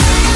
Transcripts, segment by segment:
now.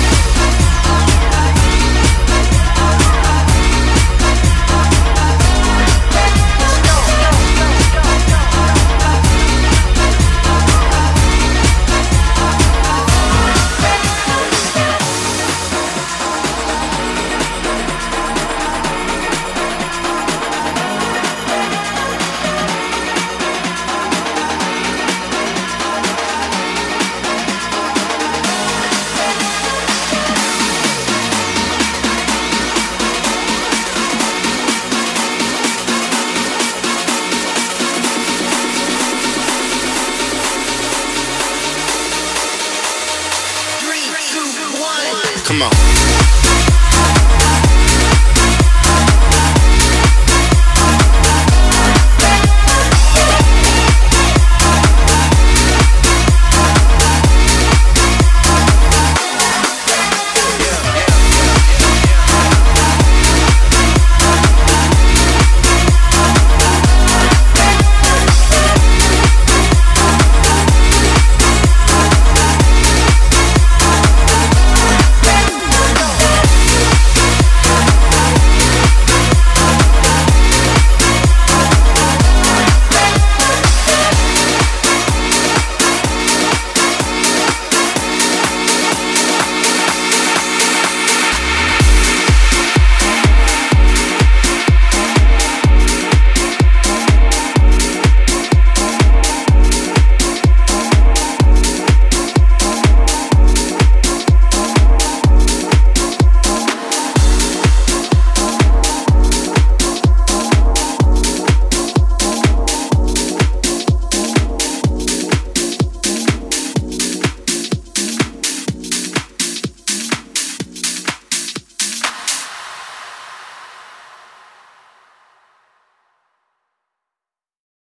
Come on.